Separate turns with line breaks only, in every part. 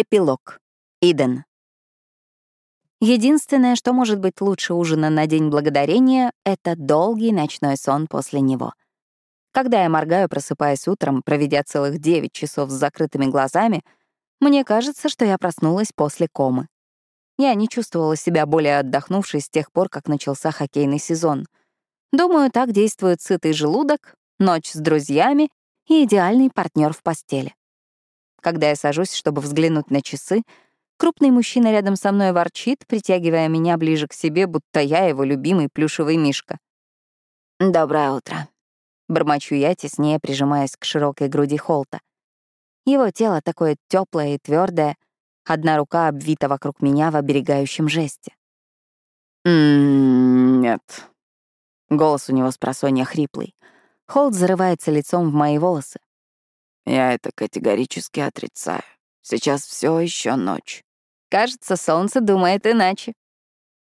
Эпилог. Иден. Единственное, что может быть лучше ужина на День Благодарения, — это долгий ночной сон после него. Когда я моргаю, просыпаясь утром, проведя целых 9 часов с закрытыми глазами, мне кажется, что я проснулась после комы. Я не чувствовала себя более отдохнувшей с тех пор, как начался хоккейный сезон. Думаю, так действует сытый желудок, ночь с друзьями и идеальный партнер в постели. Когда я сажусь, чтобы взглянуть на часы, крупный мужчина рядом со мной ворчит, притягивая меня ближе к себе, будто я его любимый плюшевый мишка. «Доброе утро», — бормочу я, теснее прижимаясь к широкой груди Холта. Его тело такое теплое и твердое, одна рука обвита вокруг меня в оберегающем жесте.
«М-м, «Нет».
Голос у него с просонья хриплый. Холт зарывается лицом в мои волосы.
Я это категорически отрицаю. Сейчас все еще ночь.
Кажется, солнце думает иначе.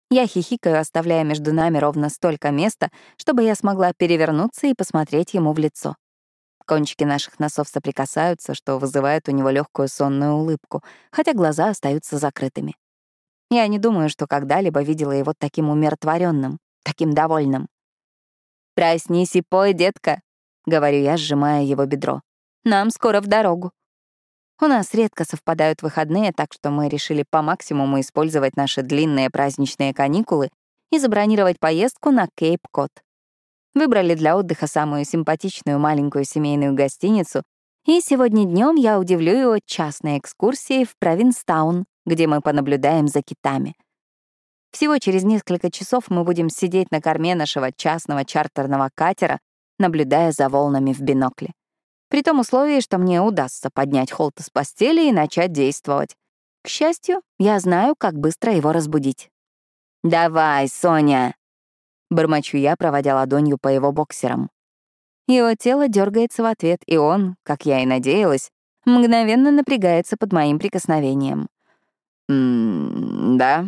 Я хихикаю, оставляя между нами ровно столько места, чтобы я смогла перевернуться и посмотреть ему в лицо. Кончики наших носов соприкасаются, что вызывает у него легкую сонную улыбку, хотя глаза остаются закрытыми. Я не думаю, что когда-либо видела его таким умиротворенным, таким довольным. «Проснись и пой, детка», — говорю я, сжимая его бедро. Нам скоро в дорогу. У нас редко совпадают выходные, так что мы решили по максимуму использовать наши длинные праздничные каникулы и забронировать поездку на Кейп-Кот. Выбрали для отдыха самую симпатичную маленькую семейную гостиницу, и сегодня днем я удивлю его частной экскурсией в Провинстаун, где мы понаблюдаем за китами. Всего через несколько часов мы будем сидеть на корме нашего частного чартерного катера, наблюдая за волнами в бинокле. При том условии, что мне удастся поднять Холта с постели и начать действовать. К счастью, я знаю, как быстро его разбудить. «Давай, Соня!» Бормочу я, проводя ладонью по его боксерам. Его тело дергается в ответ, и он, как я и надеялась, мгновенно напрягается под моим прикосновением.
«М да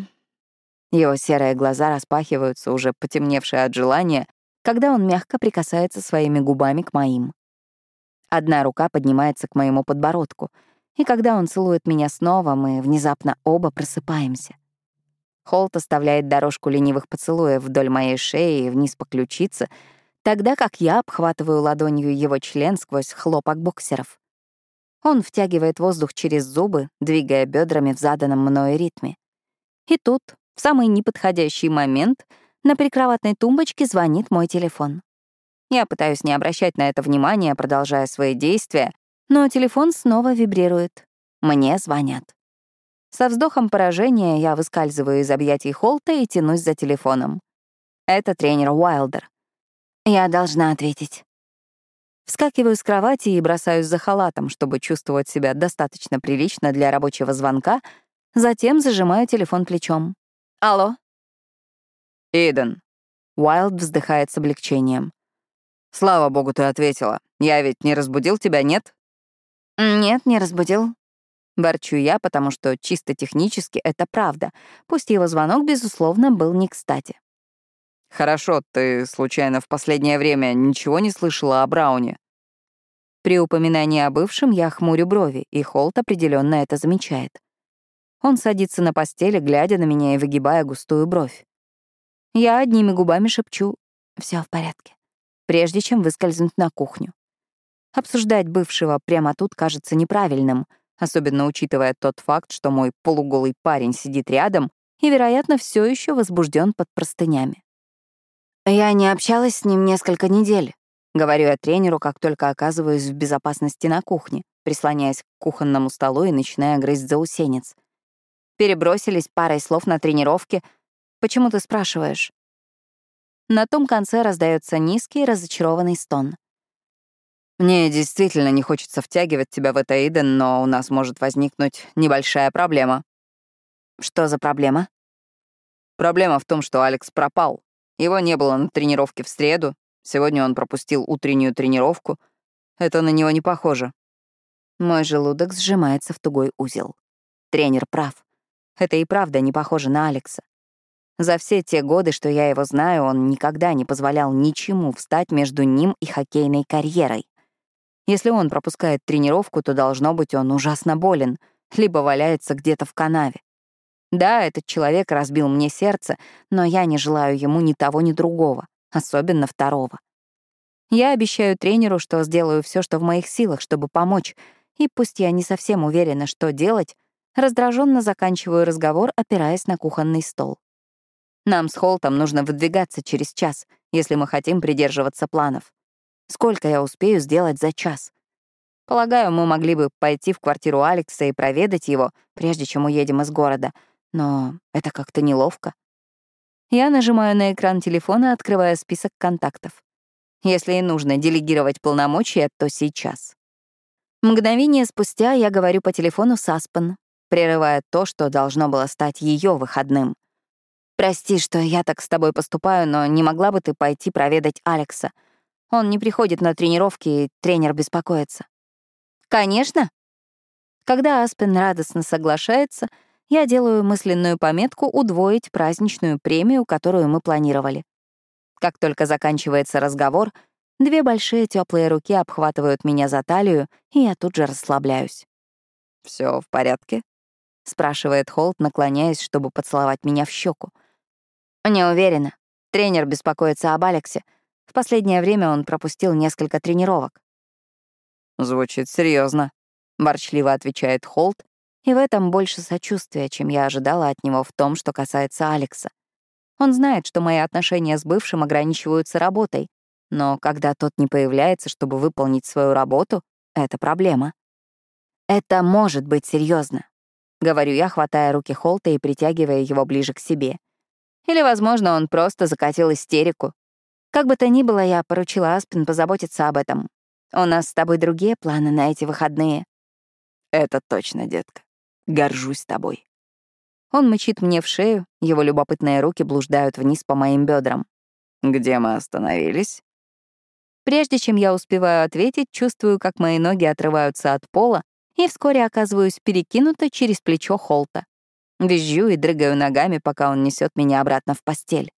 Его серые глаза распахиваются, уже потемневшие от желания, когда он мягко прикасается своими губами к моим. Одна рука поднимается к моему подбородку, и когда он целует меня снова, мы внезапно оба просыпаемся. Холт оставляет дорожку ленивых поцелуев вдоль моей шеи и вниз по ключице, тогда как я обхватываю ладонью его член сквозь хлопок боксеров. Он втягивает воздух через зубы, двигая бедрами в заданном мною ритме. И тут, в самый неподходящий момент, на прикроватной тумбочке звонит мой телефон. Я пытаюсь не обращать на это внимания, продолжая свои действия, но телефон снова вибрирует. Мне звонят. Со вздохом поражения я выскальзываю из объятий Холта и тянусь за телефоном. Это тренер Уайлдер. Я должна ответить. Вскакиваю с кровати и бросаюсь за халатом, чтобы чувствовать себя достаточно прилично для рабочего звонка, затем зажимаю телефон плечом. «Алло?»
«Иден».
Уайлд вздыхает с облегчением.
Слава богу, ты ответила. Я ведь не разбудил тебя, нет?
Нет, не разбудил. Борчу я, потому что чисто технически это правда, пусть его звонок, безусловно, был не кстати.
Хорошо, ты случайно в последнее время ничего не слышала о Брауне?
При упоминании о бывшем я хмурю брови, и Холт определенно это замечает. Он садится на постели, глядя на меня и выгибая густую бровь. Я одними губами шепчу «Все в порядке» прежде чем выскользнуть на кухню. Обсуждать бывшего прямо тут кажется неправильным, особенно учитывая тот факт, что мой полуголый парень сидит рядом и, вероятно, все еще возбужден под простынями. «Я не общалась с ним несколько недель», — говорю я тренеру, как только оказываюсь в безопасности на кухне, прислоняясь к кухонному столу и начиная грызть заусенец. Перебросились парой слов на тренировке. «Почему ты спрашиваешь?» На том конце раздается низкий, разочарованный стон.
«Мне действительно не хочется втягивать тебя в это, Иден, но у нас может возникнуть небольшая проблема».
«Что за проблема?»
«Проблема в том, что Алекс пропал. Его не было на тренировке в среду. Сегодня он пропустил утреннюю тренировку. Это на него не похоже».
Мой желудок сжимается в тугой узел. Тренер прав. Это и правда не похоже на Алекса. За все те годы, что я его знаю, он никогда не позволял ничему встать между ним и хоккейной карьерой. Если он пропускает тренировку, то, должно быть, он ужасно болен. либо валяется где-то в канаве. Да, этот человек разбил мне сердце, но я не желаю ему ни того, ни другого, особенно второго. Я обещаю тренеру, что сделаю все, что в моих силах, чтобы помочь, и пусть я не совсем уверена, что делать, раздраженно заканчиваю разговор, опираясь на кухонный стол. Нам с Холтом нужно выдвигаться через час, если мы хотим придерживаться планов. Сколько я успею сделать за час? Полагаю, мы могли бы пойти в квартиру Алекса и проведать его, прежде чем уедем из города, но это как-то неловко. Я нажимаю на экран телефона, открывая список контактов. Если и нужно делегировать полномочия, то сейчас. Мгновение спустя я говорю по телефону с Аспен, прерывая то, что должно было стать ее выходным. «Прости, что я так с тобой поступаю, но не могла бы ты пойти проведать Алекса? Он не приходит на тренировки, и тренер беспокоится». «Конечно». Когда Аспен радостно соглашается, я делаю мысленную пометку удвоить праздничную премию, которую мы планировали. Как только заканчивается разговор, две большие теплые руки обхватывают меня за талию, и я тут же расслабляюсь.
Все в порядке?»
— спрашивает Холт, наклоняясь, чтобы поцеловать меня в щеку. «Не уверена. Тренер беспокоится об Алексе. В последнее время он пропустил несколько тренировок».
«Звучит серьезно, ворчливо отвечает Холт,
и в этом больше сочувствия, чем я ожидала от него в том, что касается Алекса. Он знает, что мои отношения с бывшим ограничиваются работой, но когда тот не появляется, чтобы выполнить свою работу, это проблема. Это может быть серьезно, говорю я, хватая руки Холта и притягивая его ближе к себе. Или, возможно, он просто закатил истерику. Как бы то ни было, я поручила Аспин позаботиться об этом. У нас с тобой другие планы на эти выходные.
Это точно, детка. Горжусь тобой.
Он мычит мне в шею, его любопытные руки блуждают вниз по моим бедрам.
«Где мы остановились?»
Прежде чем я успеваю ответить, чувствую, как мои ноги отрываются от пола, и вскоре оказываюсь перекинута через плечо Холта. Визжу и дрыгаю ногами, пока он несет меня обратно в постель.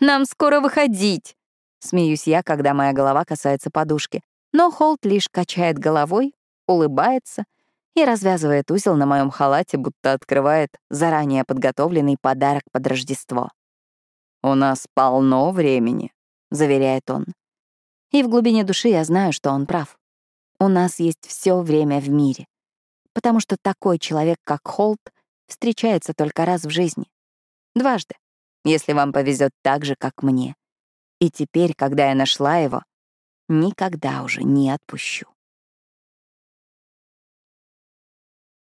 «Нам скоро выходить!» Смеюсь я, когда моя голова касается подушки. Но Холт лишь качает головой, улыбается — и развязывает узел на моем халате, будто открывает заранее подготовленный подарок под Рождество.
«У нас полно времени», — заверяет он.
И в глубине души я знаю, что он прав. У нас есть все время в мире. Потому что такой человек, как Холт, встречается только раз в жизни. Дважды, если вам повезет так же, как мне. И теперь, когда я нашла его, никогда уже не отпущу.